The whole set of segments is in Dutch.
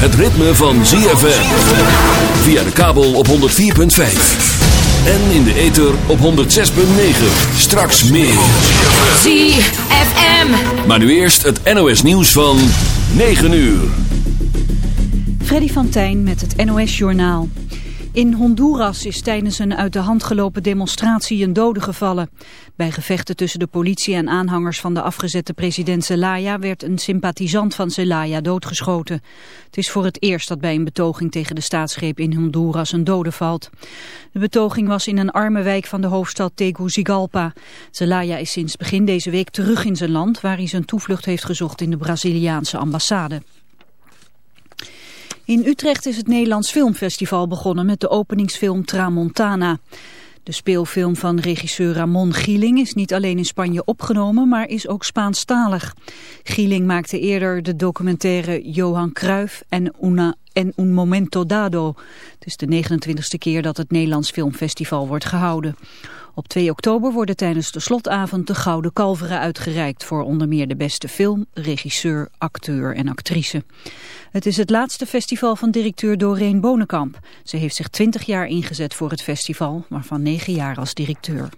het ritme van ZFM. Via de kabel op 104.5. En in de ether op 106.9. Straks meer. ZFM. Maar nu eerst het NOS nieuws van 9 uur. Freddy van Tijn met het NOS Journaal. In Honduras is tijdens een uit de hand gelopen demonstratie een dode gevallen. Bij gevechten tussen de politie en aanhangers van de afgezette president Zelaya werd een sympathisant van Zelaya doodgeschoten. Het is voor het eerst dat bij een betoging tegen de staatsgreep in Honduras een dode valt. De betoging was in een arme wijk van de hoofdstad Tegucigalpa. Zelaya is sinds begin deze week terug in zijn land waar hij zijn toevlucht heeft gezocht in de Braziliaanse ambassade. In Utrecht is het Nederlands Filmfestival begonnen met de openingsfilm Tramontana. De speelfilm van regisseur Ramon Gieling is niet alleen in Spanje opgenomen, maar is ook Spaanstalig. Gieling maakte eerder de documentaire Johan Cruijff en Una en Un Momento Dado. Het is de 29e keer dat het Nederlands Filmfestival wordt gehouden. Op 2 oktober worden tijdens de slotavond de Gouden Kalveren uitgereikt... voor onder meer de beste film, regisseur, acteur en actrice. Het is het laatste festival van directeur Doreen Bonenkamp. Ze heeft zich 20 jaar ingezet voor het festival, waarvan 9 jaar als directeur.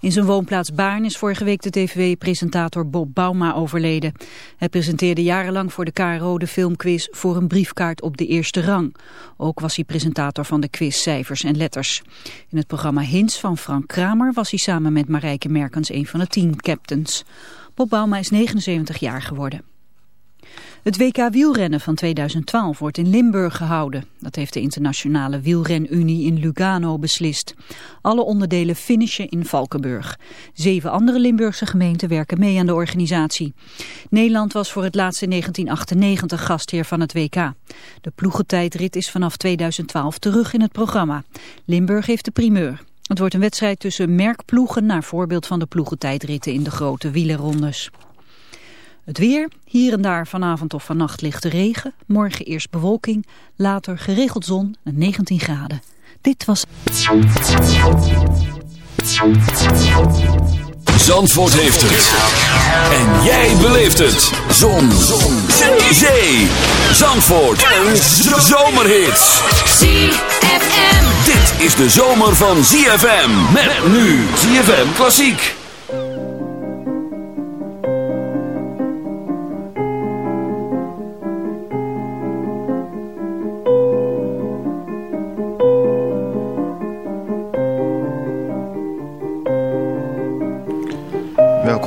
In zijn woonplaats Baarn is vorige week de tv-presentator Bob Bauma overleden. Hij presenteerde jarenlang voor de KRO de filmquiz voor een briefkaart op de eerste rang. Ook was hij presentator van de quiz Cijfers en Letters. In het programma Hints van Frank Kramer was hij samen met Marijke Merkens een van de tien captains. Bob Bauma is 79 jaar geworden. Het WK wielrennen van 2012 wordt in Limburg gehouden. Dat heeft de internationale wielrenunie in Lugano beslist. Alle onderdelen finishen in Valkenburg. Zeven andere Limburgse gemeenten werken mee aan de organisatie. Nederland was voor het laatst in 1998 gastheer van het WK. De ploegentijdrit is vanaf 2012 terug in het programma. Limburg heeft de primeur. Het wordt een wedstrijd tussen merkploegen naar voorbeeld van de ploegentijdritten in de grote wielerrondes. Het weer, hier en daar vanavond of vannacht lichte regen. Morgen eerst bewolking, later geregeld zon en 19 graden. Dit was... Zandvoort heeft het. En jij beleeft het. Zon. zon. Zee. Zandvoort. Een zomerhit. ZFM. Dit is de zomer van ZFM. Met nu ZFM Klassiek.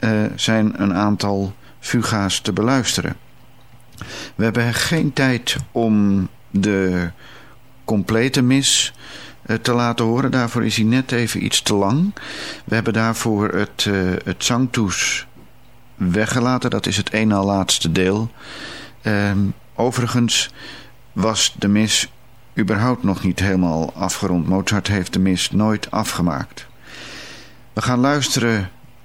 uh, zijn een aantal fuga's te beluisteren. We hebben geen tijd om de complete mis uh, te laten horen. Daarvoor is hij net even iets te lang. We hebben daarvoor het, uh, het zangtoes weggelaten. Dat is het een na laatste deel. Um, overigens was de mis überhaupt nog niet helemaal afgerond. Mozart heeft de mis nooit afgemaakt. We gaan luisteren